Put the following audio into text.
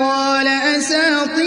قال أساطير